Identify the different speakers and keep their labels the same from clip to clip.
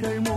Speaker 1: மலைகள்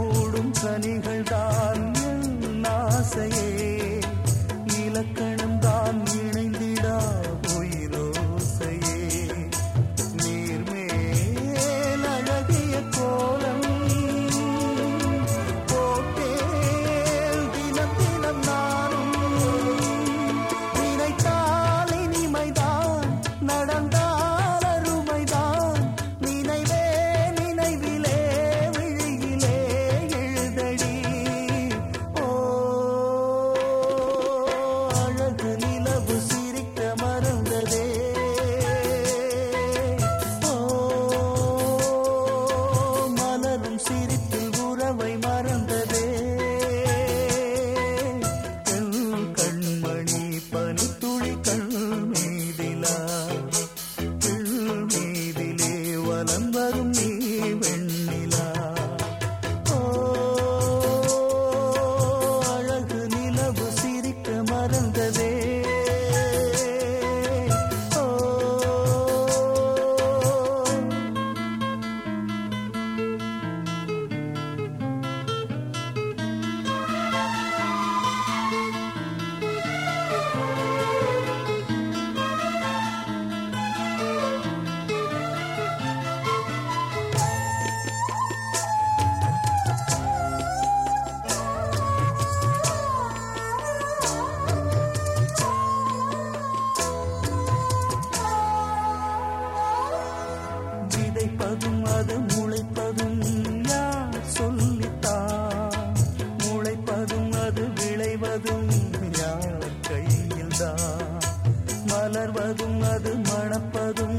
Speaker 1: காணப்பதும்